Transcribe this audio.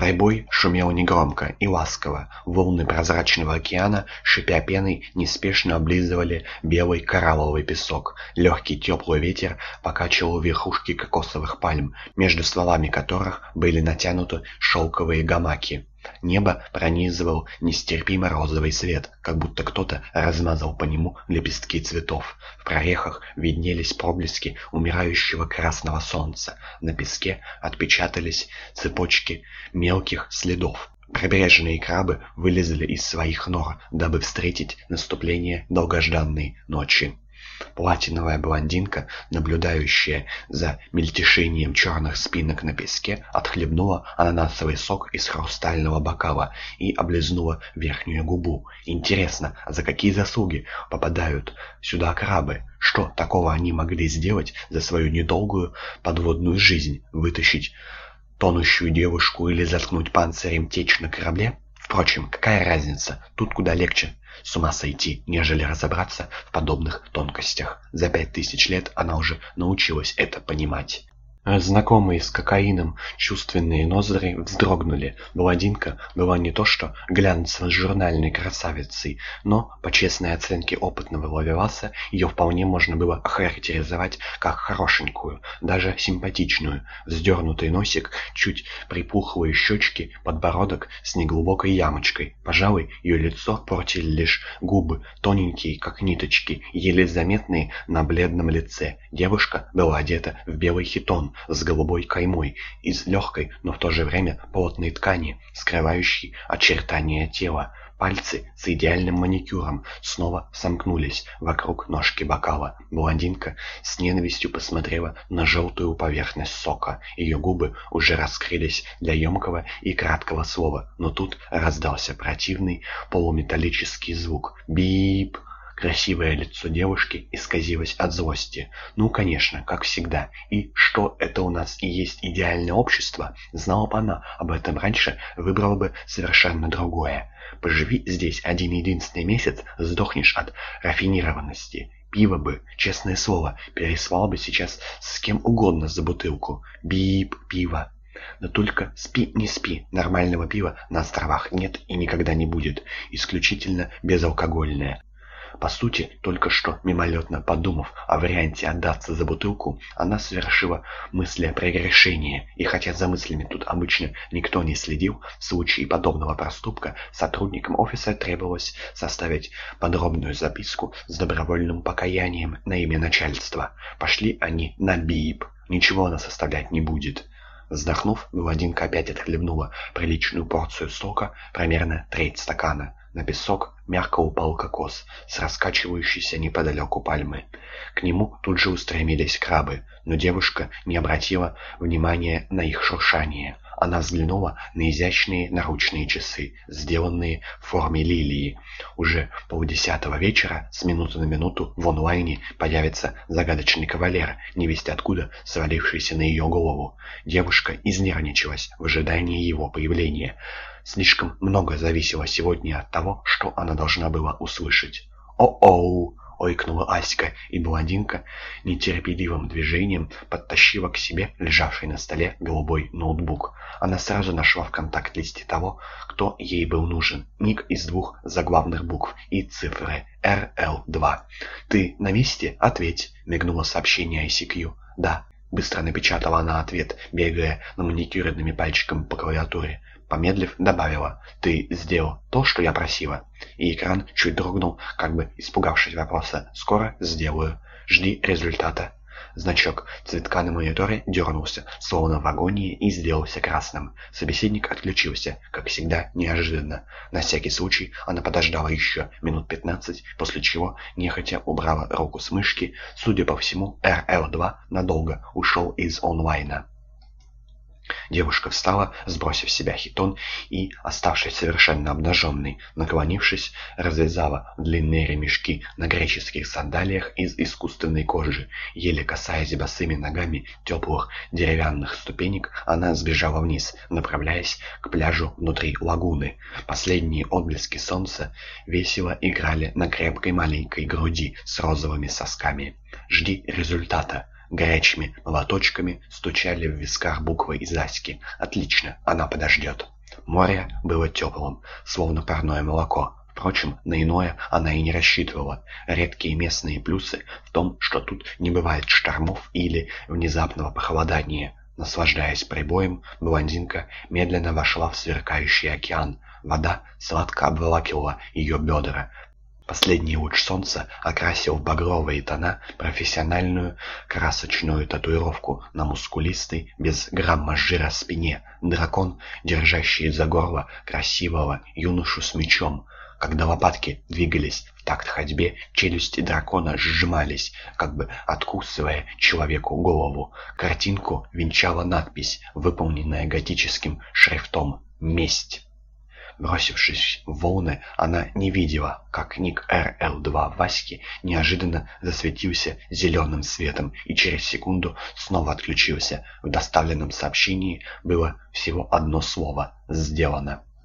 Прибой шумел негромко и ласково. Волны прозрачного океана, шипя пеной, неспешно облизывали белый коралловый песок. Легкий теплый ветер покачивал верхушки кокосовых пальм, между стволами которых были натянуты шелковые гамаки. Небо пронизывал нестерпимо розовый свет, как будто кто-то размазал по нему лепестки цветов. Прорехах виднелись проблески умирающего красного солнца. На песке отпечатались цепочки мелких следов. Прибрежные крабы вылезли из своих нор, дабы встретить наступление долгожданной ночи. Платиновая блондинка, наблюдающая за мельтешением черных спинок на песке, отхлебнула ананасовый сок из хрустального бокала и облизнула верхнюю губу. Интересно, а за какие заслуги попадают сюда крабы? Что такого они могли сделать за свою недолгую подводную жизнь? Вытащить тонущую девушку или заткнуть панцирем течь на корабле? Впрочем, какая разница? Тут куда легче с ума сойти, нежели разобраться в подобных тонкостях. За пять тысяч лет она уже научилась это понимать. Знакомые с кокаином чувственные ноздри вздрогнули. Блондинка была не то что глянцево-журнальной красавицей, но, по честной оценке опытного ловеласа, ее вполне можно было охарактеризовать как хорошенькую, даже симпатичную. Вздернутый носик, чуть припухлые щечки, подбородок с неглубокой ямочкой. Пожалуй, ее лицо портили лишь губы, тоненькие, как ниточки, еле заметные на бледном лице. Девушка была одета в белый хитон, с голубой каймой из легкой, но в то же время плотной ткани, скрывающей очертания тела. Пальцы с идеальным маникюром снова сомкнулись вокруг ножки бокала. Блондинка с ненавистью посмотрела на желтую поверхность сока. Ее губы уже раскрылись для емкого и краткого слова, но тут раздался противный полуметаллический звук. «Бип!» Красивое лицо девушки исказилось от злости. Ну, конечно, как всегда. И что это у нас и есть идеальное общество? Знала бы она об этом раньше, выбрала бы совершенно другое. Поживи здесь один-единственный месяц, сдохнешь от рафинированности. Пиво бы, честное слово, переслал бы сейчас с кем угодно за бутылку. Бип, пиво. Да только спи, не спи, нормального пива на островах нет и никогда не будет, исключительно безалкогольное. По сути, только что мимолетно подумав о варианте отдаться за бутылку, она совершила мысли о прегрешении, и хотя за мыслями тут обычно никто не следил, в случае подобного проступка сотрудникам офиса требовалось составить подробную записку с добровольным покаянием на имя начальства. Пошли они на БИИП, ничего она составлять не будет. Вздохнув, блондинка опять отхлебнула приличную порцию сока, примерно треть стакана. На песок мягко упал кокос с раскачивающейся неподалеку пальмы. К нему тут же устремились крабы, но девушка не обратила внимания на их шуршание. Она взглянула на изящные наручные часы, сделанные в форме лилии. Уже полдесятого вечера, с минуты на минуту, в онлайне появится загадочный кавалер, невесть откуда свалившийся на ее голову. Девушка изнервничалась в ожидании его появления. Слишком много зависело сегодня от того, что она должна была услышать. «О-оу!» Ойкнула Аська, и блондинка нетерпеливым движением подтащила к себе лежавший на столе голубой ноутбук. Она сразу нашла в контакт-листе того, кто ей был нужен. Ник из двух заглавных букв и цифры RL2. «Ты на месте? Ответь!» — мигнуло сообщение ICQ. «Да». Быстро напечатала она ответ, бегая на маникюренными пальчиками по клавиатуре. Помедлив, добавила «Ты сделал то, что я просила». И экран чуть дрогнул, как бы испугавшись вопроса «Скоро сделаю. Жди результата». Значок цветка на мониторе дернулся, словно в агонии, и сделался красным. Собеседник отключился, как всегда, неожиданно. На всякий случай она подождала еще минут пятнадцать, после чего нехотя убрала руку с мышки. Судя по всему, RL2 надолго ушел из онлайна. Девушка встала, сбросив с себя хитон и, оставшись совершенно обнаженной, наклонившись, развязала длинные ремешки на греческих сандалиях из искусственной кожи. Еле касаясь босыми ногами теплых деревянных ступенек, она сбежала вниз, направляясь к пляжу внутри лагуны. Последние отблески солнца весело играли на крепкой маленькой груди с розовыми сосками. «Жди результата», Горячими молоточками стучали в висках буквы из Аськи. «Отлично, она подождет». Море было теплым, словно парное молоко. Впрочем, на иное она и не рассчитывала. Редкие местные плюсы в том, что тут не бывает штормов или внезапного похолодания. Наслаждаясь прибоем, блондинка медленно вошла в сверкающий океан. Вода сладко обволакивала ее бедра. Последний луч солнца окрасил в багровые тона профессиональную красочную татуировку на мускулистой, без грамма жира спине. Дракон, держащий за горло красивого юношу с мечом. Когда лопатки двигались в такт ходьбе, челюсти дракона сжимались, как бы откусывая человеку голову. Картинку венчала надпись, выполненная готическим шрифтом «Месть». Бросившись в волны, она не видела, как ник РЛ-2 Васьки неожиданно засветился зеленым светом и через секунду снова отключился. В доставленном сообщении было всего одно слово «Сделано».